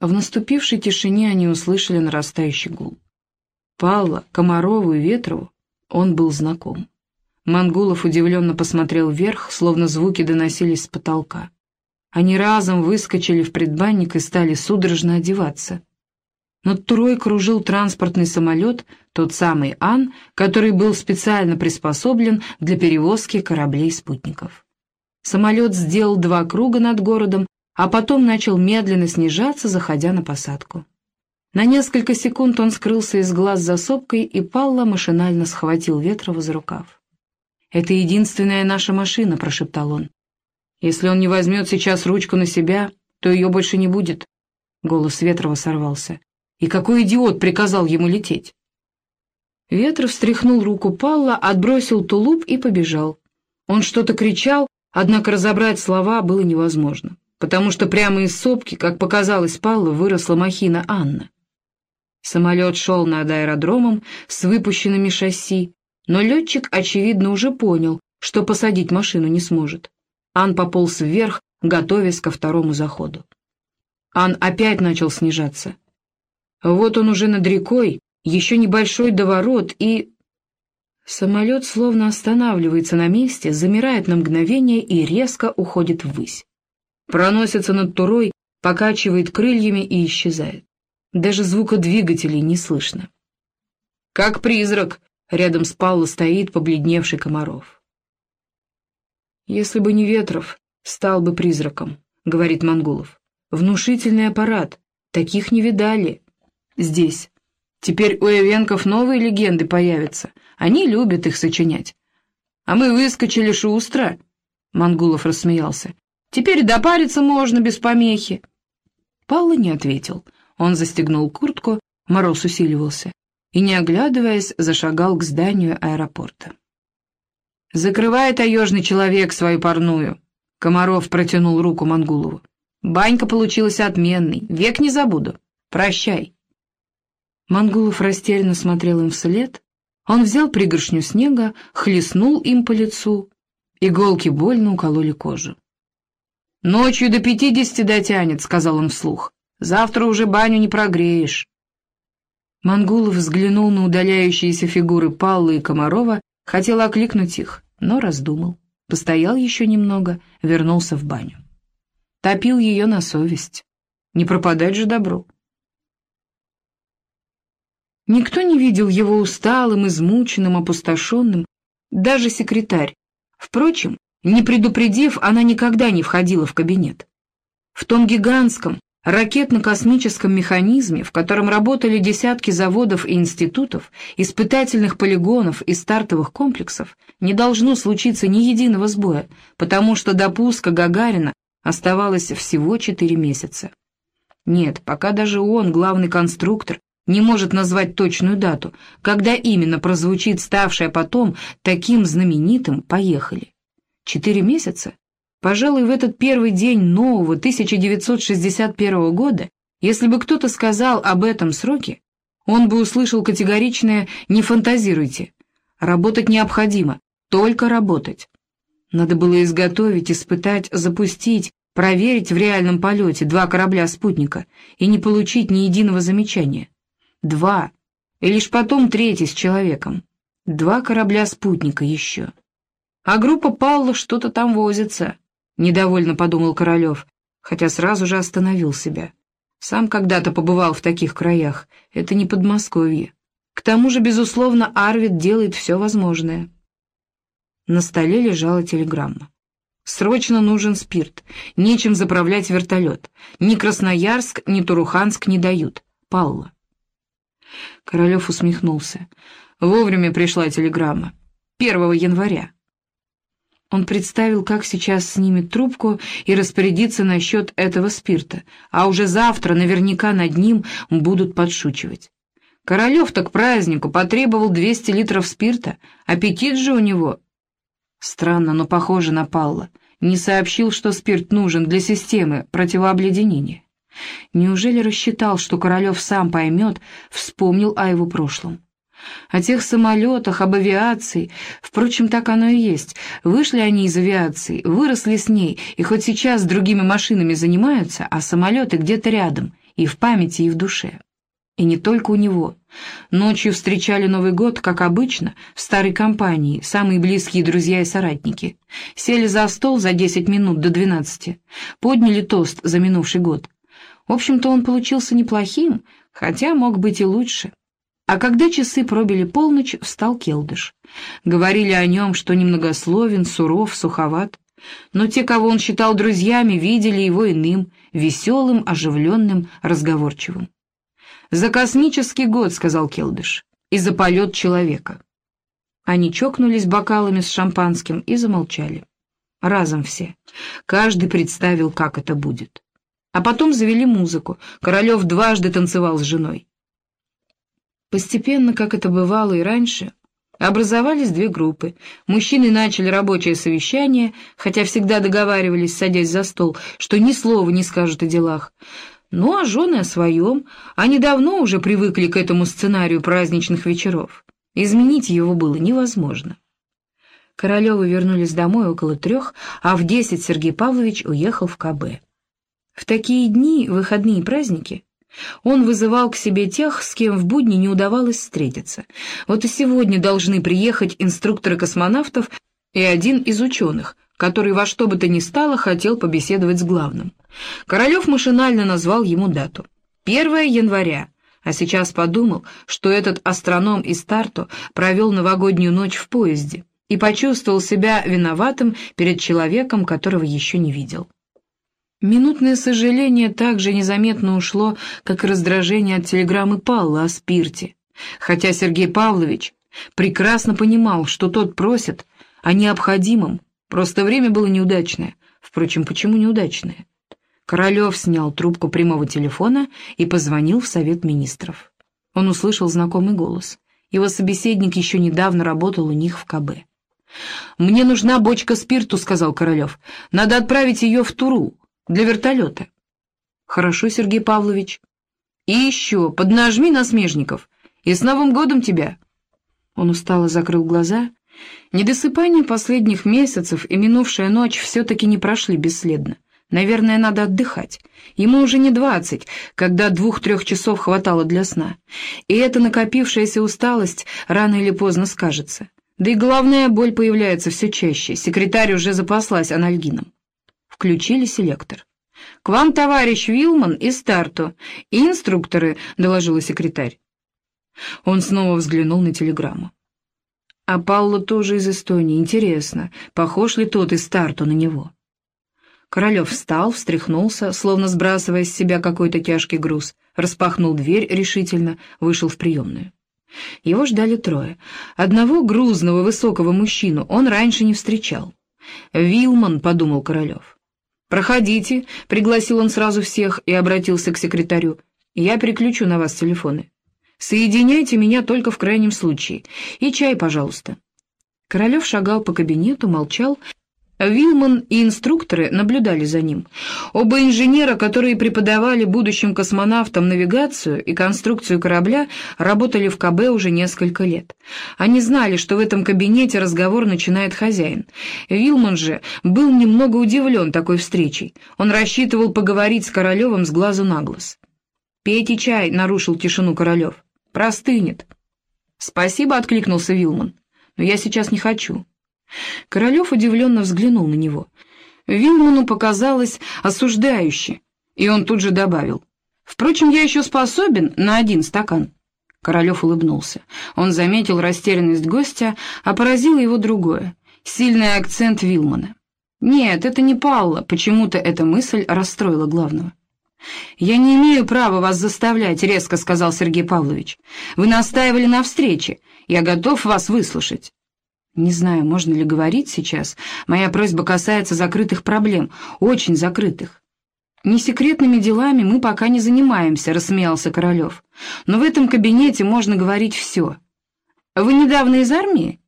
В наступившей тишине они услышали нарастающий гул. Павла, Комарову и Ветрову он был знаком. Мангулов удивленно посмотрел вверх, словно звуки доносились с потолка. Они разом выскочили в предбанник и стали судорожно одеваться. Над Турой кружил транспортный самолет, тот самый «Ан», который был специально приспособлен для перевозки кораблей-спутников. Самолет сделал два круга над городом, а потом начал медленно снижаться, заходя на посадку. На несколько секунд он скрылся из глаз за сопкой, и Палла машинально схватил Ветрова за рукав. «Это единственная наша машина», — прошептал он. «Если он не возьмет сейчас ручку на себя, то ее больше не будет». Голос Ветрова сорвался. «И какой идиот приказал ему лететь?» Ветров встряхнул руку Палла, отбросил тулуп и побежал. Он что-то кричал, однако разобрать слова было невозможно потому что прямо из сопки, как показалось Павлу, выросла махина Анна. Самолет шел над аэродромом с выпущенными шасси, но летчик, очевидно, уже понял, что посадить машину не сможет. Ан пополз вверх, готовясь ко второму заходу. Ан опять начал снижаться. Вот он уже над рекой, еще небольшой доворот, и... Самолет словно останавливается на месте, замирает на мгновение и резко уходит ввысь проносится над турой, покачивает крыльями и исчезает. Даже звука двигателей не слышно. «Как призрак!» — рядом с Павло стоит побледневший Комаров. «Если бы не Ветров, стал бы призраком», — говорит Мангулов. «Внушительный аппарат, таких не видали. Здесь. Теперь у Эвенков новые легенды появятся, они любят их сочинять. А мы выскочили шустро», — Мангулов рассмеялся. Теперь допариться можно без помехи. Павла не ответил. Он застегнул куртку, мороз усиливался, и, не оглядываясь, зашагал к зданию аэропорта. «Закрывай, таежный человек, свою парную!» Комаров протянул руку Мангулову. «Банька получилась отменной, век не забуду. Прощай!» Мангулов растерянно смотрел им вслед. Он взял пригоршню снега, хлестнул им по лицу. Иголки больно укололи кожу. «Ночью до пятидесяти дотянет», — сказал он вслух. «Завтра уже баню не прогреешь». Мангулов взглянул на удаляющиеся фигуры Паллы и Комарова, хотел окликнуть их, но раздумал. Постоял еще немного, вернулся в баню. Топил ее на совесть. Не пропадать же добру. Никто не видел его усталым, измученным, опустошенным, даже секретарь. Впрочем, не предупредив, она никогда не входила в кабинет. В том гигантском, ракетно-космическом механизме, в котором работали десятки заводов и институтов, испытательных полигонов и стартовых комплексов, не должно случиться ни единого сбоя, потому что до пуска Гагарина оставалось всего четыре месяца. Нет, пока даже он, главный конструктор, не может назвать точную дату, когда именно прозвучит ставшее потом таким знаменитым «Поехали». Четыре месяца? Пожалуй, в этот первый день нового 1961 года, если бы кто-то сказал об этом сроке, он бы услышал категоричное «не фантазируйте». Работать необходимо, только работать. Надо было изготовить, испытать, запустить, проверить в реальном полете два корабля-спутника и не получить ни единого замечания. Два. И лишь потом третий с человеком. Два корабля-спутника еще. А группа Павла что-то там возится, — недовольно подумал Королев, хотя сразу же остановил себя. Сам когда-то побывал в таких краях, это не Подмосковье. К тому же, безусловно, Арвид делает все возможное. На столе лежала телеграмма. Срочно нужен спирт, нечем заправлять вертолет. Ни Красноярск, ни Туруханск не дают. Палла. Королев усмехнулся. Вовремя пришла телеграмма. 1 января. Он представил, как сейчас снимет трубку и распорядится насчет этого спирта, а уже завтра наверняка над ним будут подшучивать. Королев-то к празднику потребовал 200 литров спирта, аппетит же у него. Странно, но похоже на Палла. Не сообщил, что спирт нужен для системы противообледенения. Неужели рассчитал, что Королев сам поймет, вспомнил о его прошлом? О тех самолетах, об авиации. Впрочем, так оно и есть. Вышли они из авиации, выросли с ней, и хоть сейчас другими машинами занимаются, а самолеты где-то рядом. и в памяти, и в душе. И не только у него. Ночью встречали Новый год, как обычно, в старой компании, самые близкие друзья и соратники. Сели за стол за десять минут до двенадцати, подняли тост за минувший год. В общем-то, он получился неплохим, хотя мог быть и лучше. А когда часы пробили полночь, встал Келдыш. Говорили о нем, что немногословен, суров, суховат. Но те, кого он считал друзьями, видели его иным, веселым, оживленным, разговорчивым. «За космический год», — сказал Келдыш, — «и за полет человека». Они чокнулись бокалами с шампанским и замолчали. Разом все. Каждый представил, как это будет. А потом завели музыку. Королев дважды танцевал с женой. Постепенно, как это бывало и раньше, образовались две группы. Мужчины начали рабочее совещание, хотя всегда договаривались, садясь за стол, что ни слова не скажут о делах. Ну, а жены о своем. Они давно уже привыкли к этому сценарию праздничных вечеров. Изменить его было невозможно. Королевы вернулись домой около трех, а в десять Сергей Павлович уехал в КБ. В такие дни, выходные и праздники, он вызывал к себе тех, с кем в будни не удавалось встретиться. Вот и сегодня должны приехать инструкторы космонавтов и один из ученых, который во что бы то ни стало хотел побеседовать с главным. Королев машинально назвал ему дату. 1 января, а сейчас подумал, что этот астроном из Тарту провел новогоднюю ночь в поезде и почувствовал себя виноватым перед человеком, которого еще не видел. Минутное сожаление также незаметно ушло, как и раздражение от телеграммы Павла о спирте, хотя Сергей Павлович прекрасно понимал, что тот просит о необходимом, просто время было неудачное. Впрочем, почему неудачное? Королев снял трубку прямого телефона и позвонил в Совет Министров. Он услышал знакомый голос. Его собеседник еще недавно работал у них в КБ. «Мне нужна бочка спирту», — сказал Королев. «Надо отправить ее в Туру, для вертолета». «Хорошо, Сергей Павлович». «И еще, поднажми на смежников. И с Новым годом тебя!» Он устало закрыл глаза. Недосыпание последних месяцев и минувшая ночь все-таки не прошли бесследно. Наверное, надо отдыхать. Ему уже не двадцать, когда двух-трех часов хватало для сна. И эта накопившаяся усталость рано или поздно скажется. Да и головная боль появляется все чаще. Секретарь уже запаслась анальгином. Включили селектор. «К вам товарищ Вилман из Старту и инструкторы», — доложила секретарь. Он снова взглянул на телеграмму. «А Пауло тоже из Эстонии. Интересно, похож ли тот из Старту на него?» Королев встал, встряхнулся, словно сбрасывая с себя какой-то тяжкий груз, распахнул дверь решительно, вышел в приемную. Его ждали трое. Одного грузного высокого мужчину он раньше не встречал. «Вилман», — подумал Королев. «Проходите», — пригласил он сразу всех и обратился к секретарю. «Я переключу на вас телефоны. Соединяйте меня только в крайнем случае. И чай, пожалуйста». Королев шагал по кабинету, молчал, Вилман и инструкторы наблюдали за ним. Оба инженера, которые преподавали будущим космонавтам навигацию и конструкцию корабля, работали в КБ уже несколько лет. Они знали, что в этом кабинете разговор начинает хозяин. Вилман же был немного удивлен такой встречей. Он рассчитывал поговорить с Королевым с глазу на глаз. «Пейте чай», — нарушил тишину Королев. «Простынет». «Спасибо», — откликнулся Вилман. «Но я сейчас не хочу». Королев удивленно взглянул на него. Вилману показалось осуждающе, и он тут же добавил. «Впрочем, я еще способен на один стакан». Королев улыбнулся. Он заметил растерянность гостя, а поразило его другое — сильный акцент Вилмана. «Нет, это не Паула», почему-то эта мысль расстроила главного. «Я не имею права вас заставлять», — резко сказал Сергей Павлович. «Вы настаивали на встрече. Я готов вас выслушать». Не знаю, можно ли говорить сейчас. Моя просьба касается закрытых проблем, очень закрытых. Не секретными делами мы пока не занимаемся, рассмеялся Королев. Но в этом кабинете можно говорить все. Вы недавно из армии?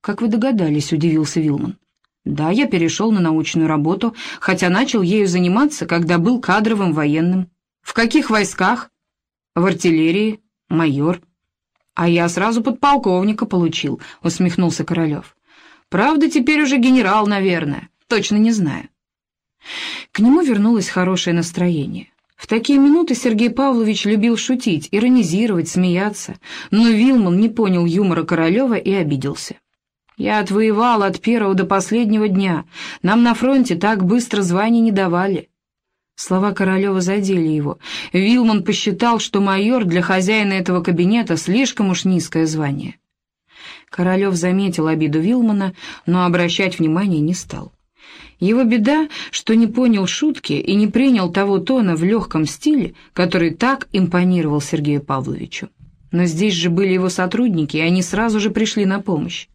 Как вы догадались, удивился Вилман. Да, я перешел на научную работу, хотя начал ею заниматься, когда был кадровым военным. В каких войсках? В артиллерии, майор. «А я сразу подполковника получил», — усмехнулся Королев. «Правда, теперь уже генерал, наверное. Точно не знаю». К нему вернулось хорошее настроение. В такие минуты Сергей Павлович любил шутить, иронизировать, смеяться, но Вилман не понял юмора Королева и обиделся. «Я отвоевал от первого до последнего дня. Нам на фронте так быстро званий не давали». Слова Королева задели его. Вилман посчитал, что майор для хозяина этого кабинета слишком уж низкое звание. Королев заметил обиду Вилмана, но обращать внимания не стал. Его беда, что не понял шутки и не принял того тона в легком стиле, который так импонировал Сергею Павловичу. Но здесь же были его сотрудники, и они сразу же пришли на помощь.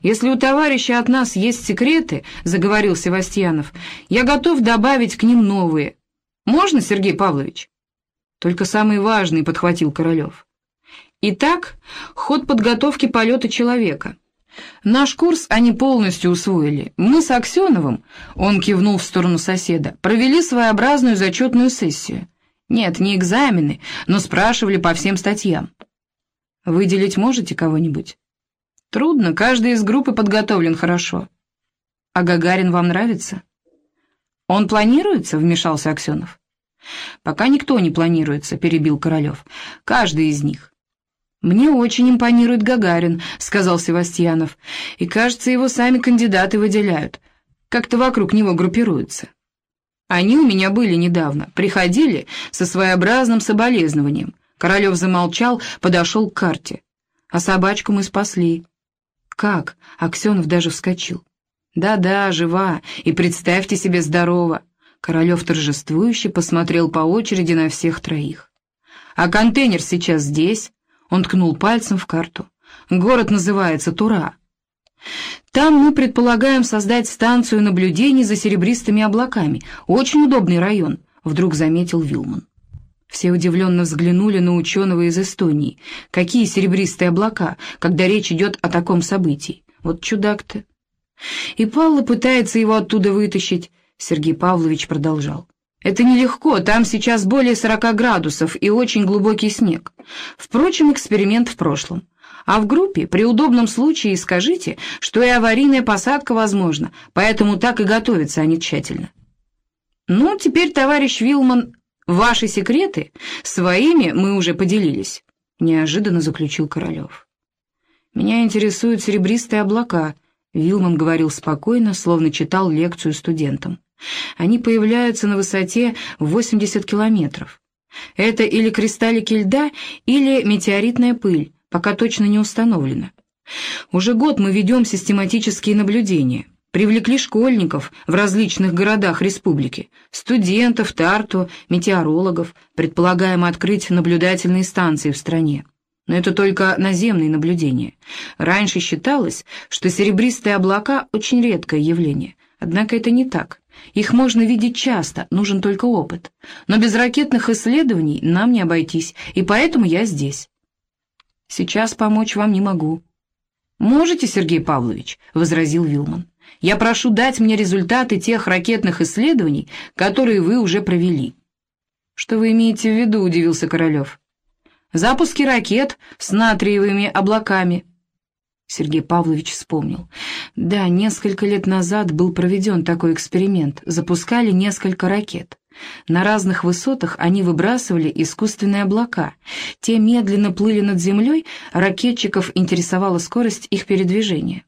«Если у товарища от нас есть секреты, — заговорил Севастьянов, — я готов добавить к ним новые. Можно, Сергей Павлович?» «Только самый важный, — подхватил Королев. Итак, ход подготовки полета человека. Наш курс они полностью усвоили. Мы с Аксеновым, он кивнул в сторону соседа, провели своеобразную зачетную сессию. Нет, не экзамены, но спрашивали по всем статьям. Выделить можете кого-нибудь? Трудно, каждый из группы подготовлен хорошо. А Гагарин вам нравится? Он планируется, вмешался Аксенов. Пока никто не планируется, перебил Королев. Каждый из них. «Мне очень импонирует Гагарин», — сказал Севастьянов, «и, кажется, его сами кандидаты выделяют, как-то вокруг него группируются». Они у меня были недавно, приходили со своеобразным соболезнованием. Королев замолчал, подошел к карте. А собачку мы спасли. Как? Аксенов даже вскочил. Да-да, жива, и представьте себе здорово. Королев торжествующе посмотрел по очереди на всех троих. А контейнер сейчас здесь, он ткнул пальцем в карту. «Город называется Тура. Там мы предполагаем создать станцию наблюдений за серебристыми облаками. Очень удобный район», — вдруг заметил Вилман. Все удивленно взглянули на ученого из Эстонии. Какие серебристые облака, когда речь идет о таком событии? Вот чудак-то. И Павла пытается его оттуда вытащить, Сергей Павлович продолжал. Это нелегко, там сейчас более 40 градусов и очень глубокий снег. Впрочем, эксперимент в прошлом. А в группе при удобном случае скажите, что и аварийная посадка возможна, поэтому так и готовятся они тщательно. Ну, теперь, товарищ Вилман, ваши секреты, своими мы уже поделились, неожиданно заключил Королев. Меня интересуют серебристые облака, Вилман говорил спокойно, словно читал лекцию студентам. Они появляются на высоте 80 километров. Это или кристаллики льда, или метеоритная пыль, пока точно не установлено. Уже год мы ведем систематические наблюдения. Привлекли школьников в различных городах республики, студентов, тарту, метеорологов, предполагаем открыть наблюдательные станции в стране. Но это только наземные наблюдения. Раньше считалось, что серебристые облака – очень редкое явление. Однако это не так. Их можно видеть часто, нужен только опыт. Но без ракетных исследований нам не обойтись, и поэтому я здесь. Сейчас помочь вам не могу. «Можете, Сергей Павлович?» — возразил Вилман. «Я прошу дать мне результаты тех ракетных исследований, которые вы уже провели». «Что вы имеете в виду?» — удивился Королев. «Запуски ракет с натриевыми облаками». Сергей Павлович вспомнил. Да, несколько лет назад был проведен такой эксперимент. Запускали несколько ракет. На разных высотах они выбрасывали искусственные облака. Те медленно плыли над землей, ракетчиков интересовала скорость их передвижения.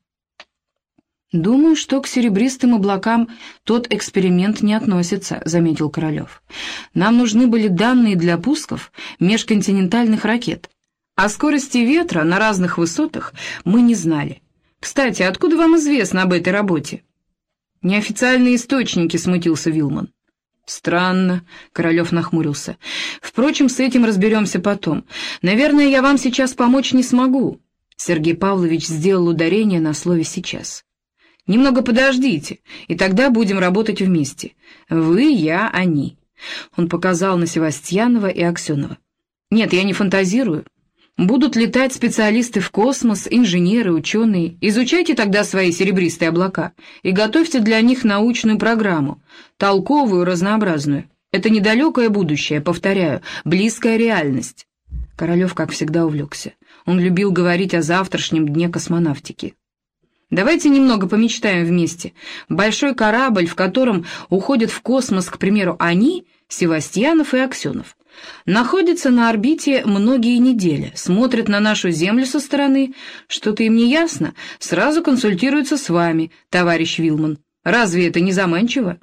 «Думаю, что к серебристым облакам тот эксперимент не относится», — заметил Королев. «Нам нужны были данные для пусков межконтинентальных ракет. О скорости ветра на разных высотах мы не знали. Кстати, откуда вам известно об этой работе? Неофициальные источники, смутился Вилман. Странно, Королев нахмурился. Впрочем, с этим разберемся потом. Наверное, я вам сейчас помочь не смогу. Сергей Павлович сделал ударение на слове «сейчас». «Немного подождите, и тогда будем работать вместе. Вы, я, они». Он показал на Севастьянова и Аксенова. «Нет, я не фантазирую. Будут летать специалисты в космос, инженеры, ученые. Изучайте тогда свои серебристые облака и готовьте для них научную программу, толковую, разнообразную. Это недалекое будущее, повторяю, близкая реальность. Королев, как всегда, увлекся. Он любил говорить о завтрашнем дне космонавтики. Давайте немного помечтаем вместе. Большой корабль, в котором уходят в космос, к примеру, они — Севастьянов и Аксенов. Находятся на орбите многие недели, смотрят на нашу Землю со стороны. Что-то им не ясно, сразу консультируются с вами, товарищ Вилман. Разве это не заманчиво?